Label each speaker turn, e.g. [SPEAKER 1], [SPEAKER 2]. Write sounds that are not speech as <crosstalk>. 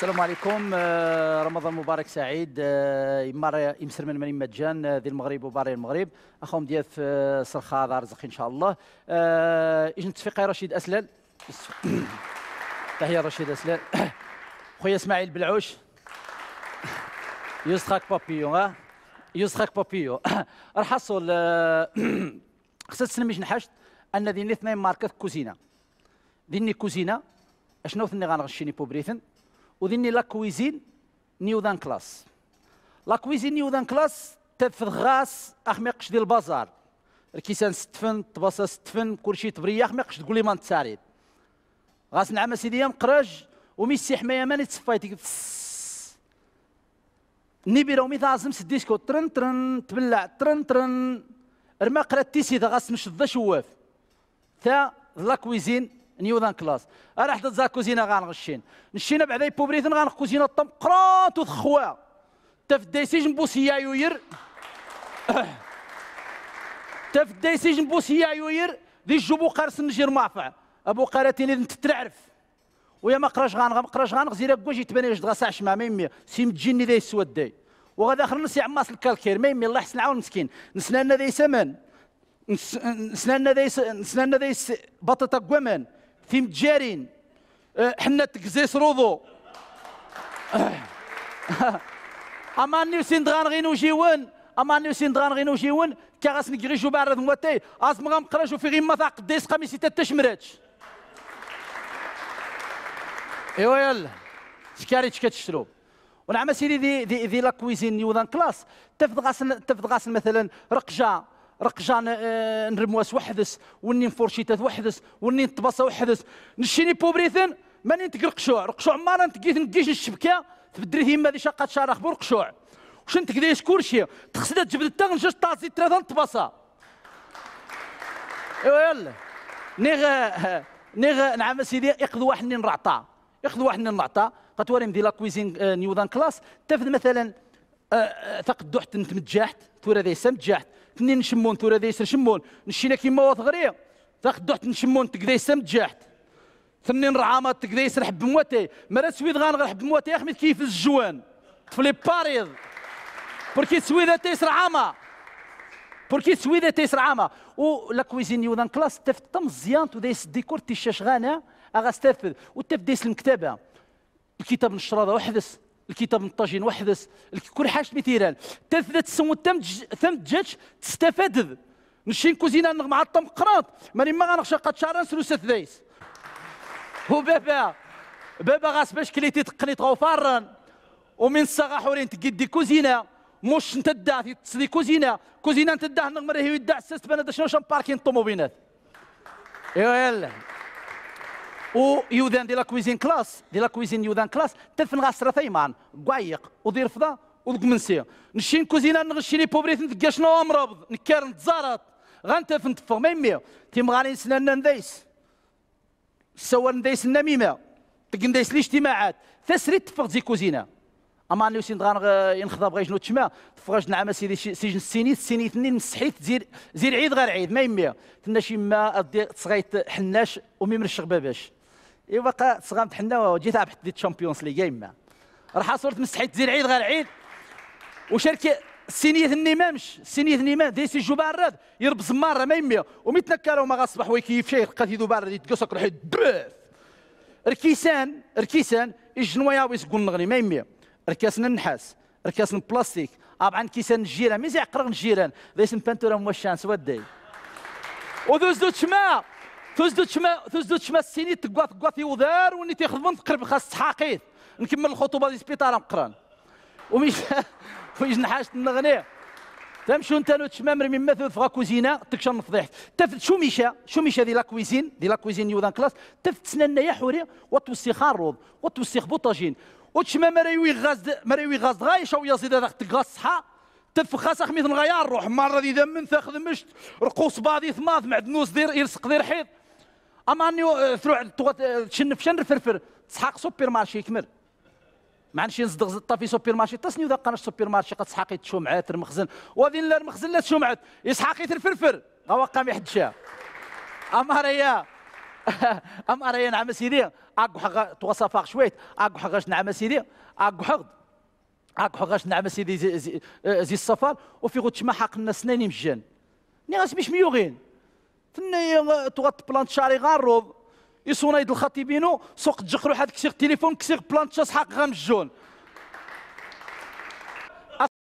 [SPEAKER 1] السلام عليكم آه، رمضان مبارك سعيد آه، يمار يمسر من من مجان آه، ذي المغرب وباري المغرب. أخوهم ديال سرخا دار رزق إن شاء الله. إجن تفيقي رشيد أسلال. <coughs> تحية رشيد أسلال. <coughs> خويا إسماعيل بلعوش. <coughs> يوسخاك بابيو ها؟ يوسخاك بابيو. راح أصل خصها تسلم نحشت أن ذي اثنين ماركة كوزينة. ذيني كوزينة أشنو ثني غنغشيني بوبريثن؟ وذني لا كويزين نيوذان كلاس. لا كويزين نيوذان كلاس تفذ غاس اخميقش ديال البازار. الكيسان ستفن طباسه ستفن كلشي تبريا اخميقش تقول لي ما نتساريد غاس نعم سيدي مقراج وميسي حماية ماني تصفايتي نيبيرا ومي تعزم سديسكو ترن ترن تبلع ترن ترن. رما قرات تيسي غاس مش ذا شواف. تا لا كويزين نيوذان كلاس. أنا حدد زا كوزينة غنغشين نشينا بعدا يبوبريثن غنخ كوزينة طم قرات وخوا تف ديسيج نبوسيا يوير. <coughs> تف ديسيج نبوسيا يوير. دي جوبو قارس نجير مافع. أبو قارتيني انت تعرف ويا ما قراش غانغ ما قراش غانغ زيرا كوجي تباني جد غاسع شما ما يمي سيم تجيني ذي السوداي وغدا اخر نسي عماس الكالكير. ما يمي الله يحسن عون مسكين. نسنا ذي سمن. نسنا ذي نسنا ذي بطاطا كوامان في متجارين أه، حنا تكزيس روضو. <laughs> اماني سين دغان غينو جيون اماني سين دغان غينو جيون كاغاس نكريشو بعرض مواتي أز مغام قراشو في غيما ثاق قديس قميسي تتشمراتش إيوا يلا شكاري كتشترو ونعم سيدي دي دي, لا كويزين نيوذان كلاس تفضغاس تفضغاس مثلا رقجة. رقجان آه، نرمواس وحدس وني نفورشيتات وحدس وني نطبصه وحدس. نشيني بوبريثن ماني نتك رقشوع. ما نتقيت نقيش الشبكة. تبدري هيما ذي شقه شارع خبور رقشوع. وش انت كدايش كلشي؟ تغسل تجبد التغن جوج طاسي ثلاثة نطبصه إيوا يلا. نيغ نيغ نعم سيدي ياخذ واحد نين رعطا ياخذ واحد نين رعطا قتوري مدي لا كويزين آه، نيوذان كلاس. تفد مثلا آه، ثقد دوحت نتمجحت ثورة ذي سمجحت تنين نشمون ثورة ديس نشمون نشينا كيما وثغري تاخد دوحت نشمون تقديس متجاحت. ثنين رعامات تقديس نحب مواتي مرا سويد غان نحب مواتي اخمي كيف الجوان. طفلي باريض. بوركي سويدة تيس رعامة. بوركي سويدة تيس رعامة. و لا كويزين يوذان كلاس تفت مزيان توديس ديكور تيشاش غانا أغا وتف ديس المكتبة الكتاب نشرادة وحدث الكتاب الطاجين وحدث كل حاجة مثيران تثبت سمو ثم جاتش تستفاد نشين كوزينا مع الطم قراط. ماني ما غنخشى قد شعران سلوسة ذيس. هو بابا بابا غاس باش كليتي تقني تغوفارن ومن الصغا حورين تقدي كوزينة. مش انت في تصدي كوزينة. كوزينة انت دا نغمر هي يدع سست بنا شنو شن باركين طوموبيلات ايوا يلا. و يوذان دي لا كويزين كلاس دي لا كويزين يوذان كلاس تلفن غاسرة ثيمان قوايق ودير فضا ودق منسي. نشين كوزينا نغشيني بوبريت ندقا شنو امرض نكار نتزارط غنتفن تفغ ما يمي تيم غاني نسنان نديس. سوار نديس النميمه تق نديس الاجتماعات تسريت تفغ زي كوزينا أما اني وسين غان ينخضا بغا شنو تشما تفغاش نعم سيدي سجن السينيت. السينيت نين مسحيت زير زير عيد غير عيد. ما يمي تنا شي ما تصغيت حناش وميمر الشغباباش يبقى صغامت حنا وجيت عبت دي تشامبيونز ليغ يما راح صورت مسحيت زير عيد غير عيد. وشركة سينية النمامش سينية النمام ديسي جو بارد يرب زمارة ما يمي وميتنكروا ما غصبح ويكيف شيء قد يدو بارد يتقصك روحي بوف ركيسان ركيسان الجنوا ياوي يقول نغني ما يمي ركاسنا النحاس ركاسنا البلاستيك طبعا كيسان الجيران ميزي عقرق الجيران ذيس بانتورا موشان سودي ودوز دو تشما تزدو تشما تزدو تشما السيني تقوا تقوا في وذار وني تيخدمون تقرب خاص تحاقيت نكمل الخطوبة ديال السبيطار مقران. ومش <laughs> ويش نحاش نغني. تمشو انت لو تشما مرمي مثل فغا كوزينة تكشن فضيحت تف شو ميشا؟ شو ميشا دي لا كويزين دي لا كويزين يوذان كلاس تف تسنى يا حوري وتوسي خاروض وتوسي بوطاجين وتشما مريوي غاز مريوي غاز غايشة ويا زيد هذاك تغاز صحا. تفخاس خميث نغير روح. مرة دي من تاخذ مشت. رقوص بعضي ثماث معدنوس دير يلصق دير حيط. اما اني ثروع تشنف شنر فرفر تسحق سوبر مارشي كمل ما عندش نصدق زطا في سوبر مارشي. تسنيو ذا قناش سوبر مارشي قد سحاقي تشومعات المخزن. وذين لا المخزن لا تشومعات. يسحاقي الفرفر. هو قام يحدشها اما ريا <laughs> ام اريا نعم سيدي. اكو حق توصفاق شويت. اكو حقاش نعم سيدي. اكو حق. اكو حقاش نعم سيدي زي, زي, زي السفر وفي غوتش ما حق الناس سنين مجان. ني غاس مش ميوغين. فني توغط بلانت شاري غاروب يصونايد الخطيبينو سوق تجخرو حد كسيغ تليفون كسيغ بلانت شاس حق